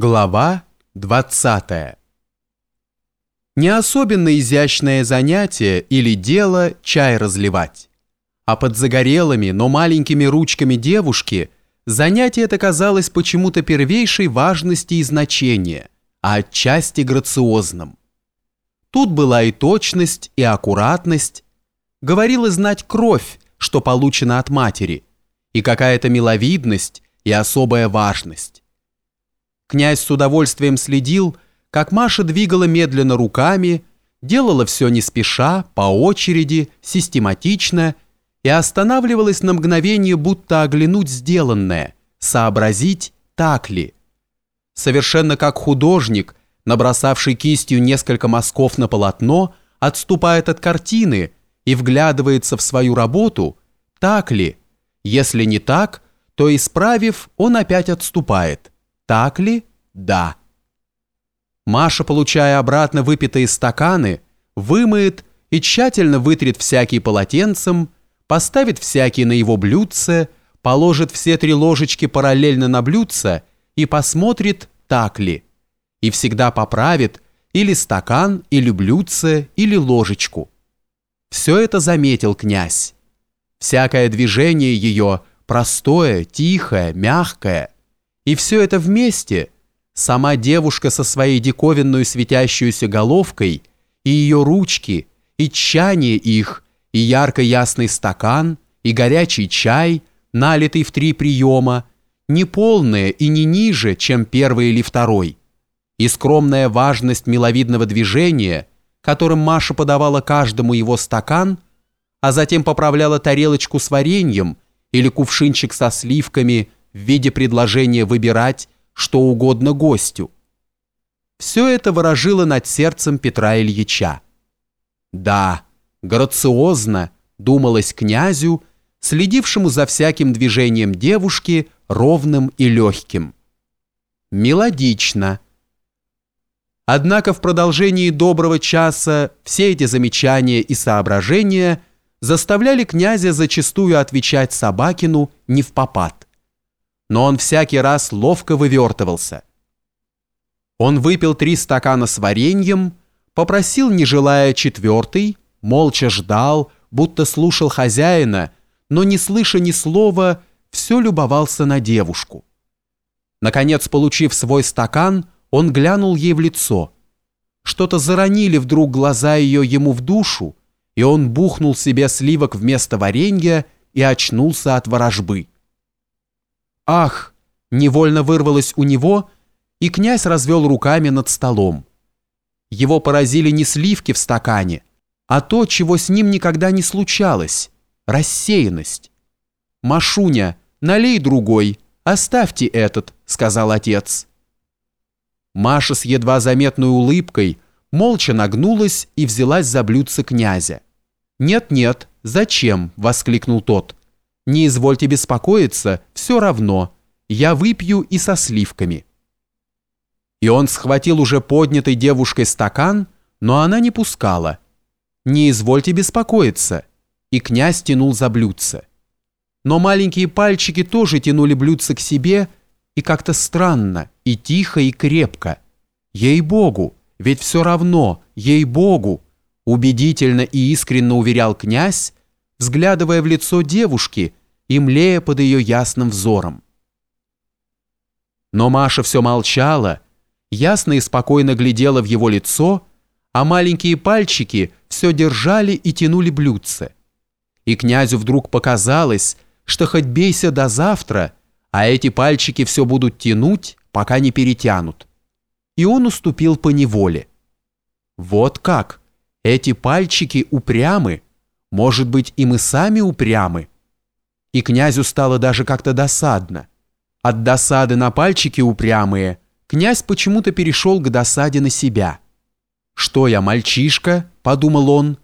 Глава 20 Не особенно изящное занятие или дело чай разливать. А под загорелыми, но маленькими ручками девушки занятие это казалось почему-то первейшей важности и значения, а отчасти грациозным. Тут была и точность, и аккуратность. Говорила знать кровь, что получена от матери, и какая-то миловидность, и особая важность. Князь с удовольствием следил, как Маша двигала медленно руками, делала все не спеша, по очереди, систематично и останавливалась на мгновение, будто оглянуть сделанное, сообразить, так ли. Совершенно как художник, набросавший кистью несколько мазков на полотно, отступает от картины и вглядывается в свою работу, так ли. Если не так, то, исправив, он опять отступает – так ли? Да. Маша, получая обратно выпитые стаканы, вымоет и тщательно вытрет всякий полотенцем, поставит всякий на его блюдце, положит все три ложечки параллельно на блюдце и посмотрит, так ли. И всегда поправит или стакан, или блюдце, или ложечку. Все это заметил князь. Всякое движение ее простое, тихое, мягкое – и все это вместе, сама девушка со своей диковинной светящейся головкой, и ее ручки, и тщание их, и ярко-ясный стакан, и горячий чай, налитый в три приема, не полное и не ниже, чем первый или второй, и скромная важность миловидного движения, которым Маша подавала каждому его стакан, а затем поправляла тарелочку с вареньем или кувшинчик со сливками – в виде предложения выбирать что угодно гостю. Все это ворожило над сердцем Петра Ильича. Да, грациозно, думалось князю, следившему за всяким движением девушки ровным и легким. Мелодично. Однако в продолжении доброго часа все эти замечания и соображения заставляли князя зачастую отвечать Собакину не в попад но он всякий раз ловко вывертывался. Он выпил три стакана с вареньем, попросил, не желая четвертый, молча ждал, будто слушал хозяина, но не слыша ни слова, все любовался на девушку. Наконец, получив свой стакан, он глянул ей в лицо. Что-то заронили вдруг глаза ее ему в душу, и он бухнул себе сливок вместо варенья и очнулся от ворожбы. «Ах!» невольно вырвалось у него, и князь развел руками над столом. Его поразили не сливки в стакане, а то, чего с ним никогда не случалось – рассеянность. «Машуня, налей другой, оставьте этот», – сказал отец. Маша с едва заметной улыбкой молча нагнулась и взялась за блюдце князя. «Нет-нет, зачем?» – воскликнул тот. Не извольте беспокоиться, все равно. Я выпью и со сливками». И он схватил уже поднятый девушкой стакан, но она не пускала. «Не извольте беспокоиться». И князь тянул за блюдце. Но маленькие пальчики тоже тянули блюдце к себе, и как-то странно, и тихо, и крепко. Ей-богу, ведь все равно, ей-богу, убедительно и искренно уверял князь, взглядывая в лицо девушки и млея под ее ясным взором. Но Маша все молчала, ясно и спокойно глядела в его лицо, а маленькие пальчики все держали и тянули блюдце. И князю вдруг показалось, что хоть бейся до завтра, а эти пальчики все будут тянуть, пока не перетянут. И он уступил по неволе. Вот как! Эти пальчики упрямы, может быть, и мы сами упрямы. И князю стало даже как-то досадно. От досады на пальчики упрямые князь почему-то перешел к досаде на себя. «Что я, мальчишка?» – подумал он.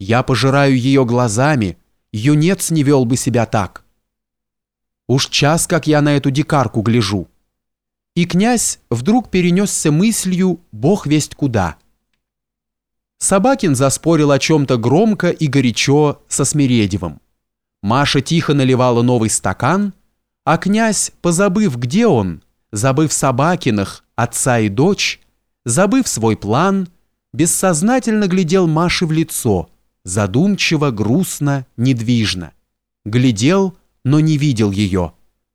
«Я пожираю ее глазами, юнец не вел бы себя так. Уж час, как я на эту дикарку гляжу». И князь вдруг перенесся мыслью «Бог весть куда». Собакин заспорил о чем-то громко и горячо со Смиредевым. Маша тихо наливала новый стакан, а князь, позабыв, где он, забыв Собакиных, отца и дочь, забыв свой план, бессознательно глядел Маше в лицо, задумчиво, грустно, недвижно. Глядел, но не видел ее.